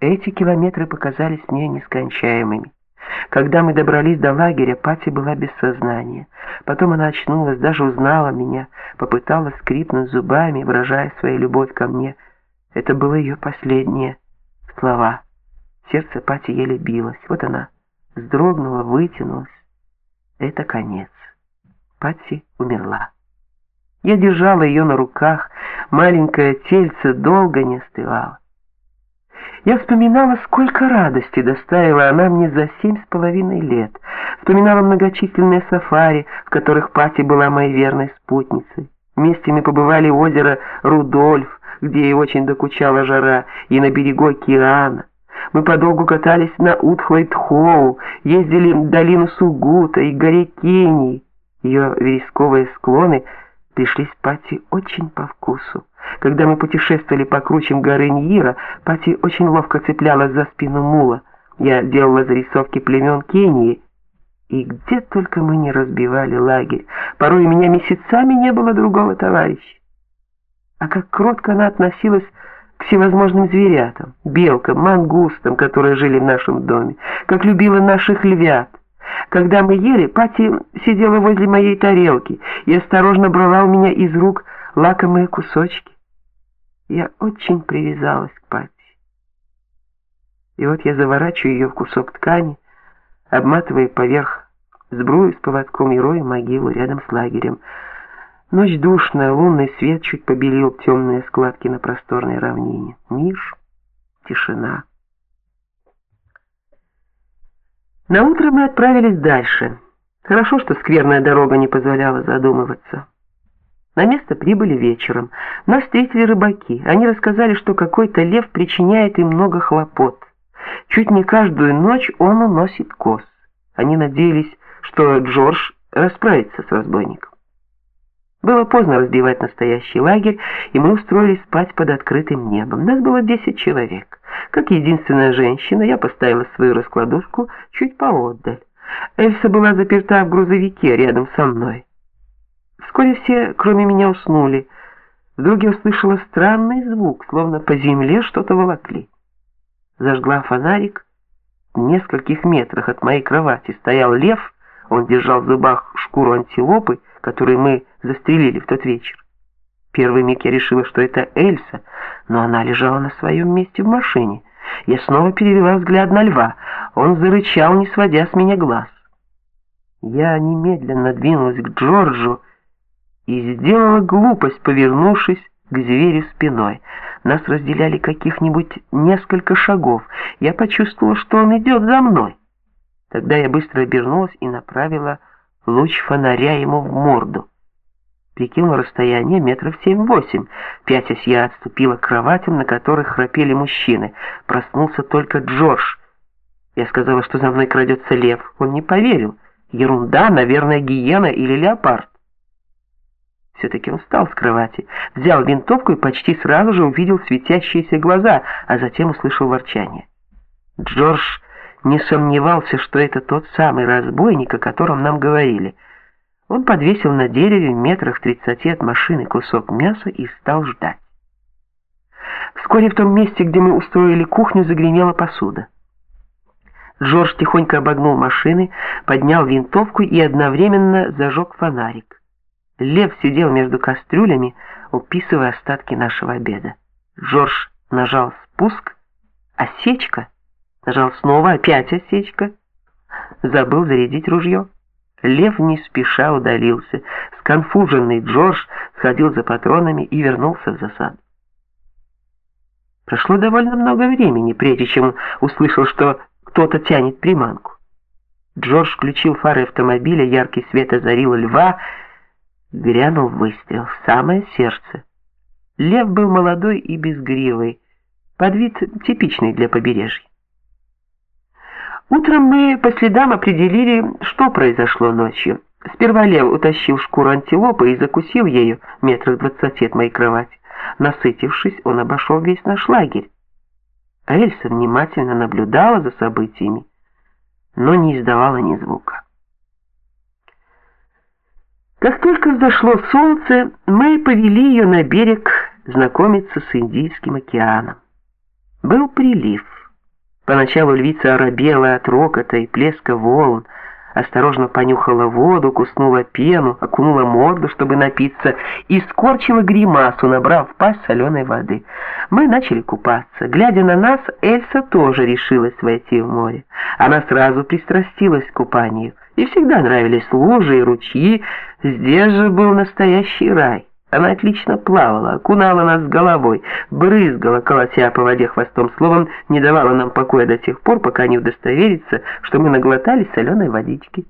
Эти километры показались мне нескончаемыми. Когда мы добрались до лагеря, Пати была без сознания. Потом она очнулась, даже узнала меня, попыталась скрипнуть зубами, выражая свою любовь ко мне. Это было ее последние слова. Сердце Пати еле билось. Вот она вздрогнула, вытянулась. Это конец. Пати умерла. Я держала ее на руках, маленькое тельце долго не остывало. Я вспоминала, сколько радости доставила она мне за семь с половиной лет. Вспоминала многочисленные сафари, в которых Пати была моей верной спутницей. Вместе мы побывали у озера Рудольф, где ей очень докучала жара, и на берегу океана. Мы подолгу катались на Утхлайт-Хоу, ездили в долину Сугута и горе Кении. Ее вересковые склоны пришлись Пати очень по вкусу. Когда мы путешествовали по кручам горы Ньира, Пати очень ловко цеплялась за спину мула. Я делала зарисовки племен Кении, и где только мы не разбивали лагерь. Порой у меня месяцами не было другого товарища. А как кротко она относилась к всевозможным зверятам, белкам, мангустам, которые жили в нашем доме, как любила наших львят. Когда мы ели, Пати сидела возле моей тарелки и осторожно брала у меня из рук лакомые кусочки. Я очень привязалась к Пати. И вот я заворачиваю ее в кусок ткани, обматывая поверх сбрую с поводком и рою могилу рядом с лагерем. Ночь душная, лунный свет чуть побелил темные складки на просторной равнине. Миш, тишина. На утро мы отправились дальше. Хорошо, что скверная дорога не позволяла задумываться. На место прибыли вечером. Нас встретили рыбаки. Они рассказали, что какой-то лев причиняет им много хлопот. Чуть не каждую ночь он уносит коз. Они надеялись, что Джордж расправится с разбойником. Было поздно разбивать настоящий лагерь, и мы устроились спать под открытым небом. Нас было 10 человек. Как единственная женщина, я поставила свою раскладушку чуть поотдаль. Эльса была заперта в грузовике рядом со мной. Вскоре все, кроме меня, уснули. Вдруг я услышала странный звук, словно по земле что-то волокли. Зажгла фонарик. В нескольких метрах от моей кровати стоял лев. Он держал в зубах шкуру антилопы, которую мы застрелили в тот вечер. Первый миг я решила, что это Эльса, но она лежала на своем месте в машине. Я снова перевела взгляд на льва. Он зарычал, не сводя с меня глаз. Я немедленно двинулась к Джорджу и сделала глупость, повернувшись к зверю спиной. Нас разделяли каких-нибудь несколько шагов. Я почувствовала, что он идет за мной. Тогда я быстро обернулась и направила луч фонаря ему в морду. Прикинул расстояние метров семь-восемь. Пятясь я отступила к кроватям, на которых храпели мужчины. Проснулся только Джордж. Я сказала, что за мной крадется лев. Он не поверил. Ерунда, наверное, гиена или леопард. Все-таки он встал с кровати, взял винтовку и почти сразу же увидел светящиеся глаза, а затем услышал ворчание. Джордж не сомневался, что это тот самый разбойник, о котором нам говорили. Он подвесил на дереве в метрах тридцати от машины кусок мяса и стал ждать. Вскоре в том месте, где мы устроили кухню, загремела посуда. Джордж тихонько обогнул машины, поднял винтовку и одновременно зажег фонарик. Лев сидел между кастрюлями, уписывая остатки нашего обеда. Джордж нажал спуск, осечка — Нажал снова, опять осечка. Забыл зарядить ружье. Лев не спеша удалился. Сконфуженный Джордж сходил за патронами и вернулся в засаду. Прошло довольно много времени, прежде чем услышал, что кто-то тянет приманку. Джордж включил фары автомобиля, яркий свет озарил льва, грянул выстрел в самое сердце. Лев был молодой и безгривый, под вид типичный для побережья. Утром мы по следам определили, что произошло ночью. Сперва Лев утащил шкуру антилопы и закусил ею метрах двадцати от моей кровати. Насытившись, он обошел весь наш лагерь. А Эльса внимательно наблюдала за событиями, но не издавала ни звука. Как только взошло солнце, мы повели ее на берег знакомиться с Индийским океаном. Был прилив. Поначалу львица оробела от рокота и плеска волн, осторожно понюхала воду, куснула пену, окунула морду, чтобы напиться, и скорчила гримасу, набрав в пасть соленой воды. Мы начали купаться. Глядя на нас, Эльса тоже решилась войти в море. Она сразу пристрастилась к купанию. И всегда нравились лужи и ручьи, здесь же был настоящий рай. Она отлично плавала, окунала нас головой, брызгала, колотя по воде хвостом, словом, не давала нам покоя до тех пор, пока не удостоверится, что мы наглотались соленой водички.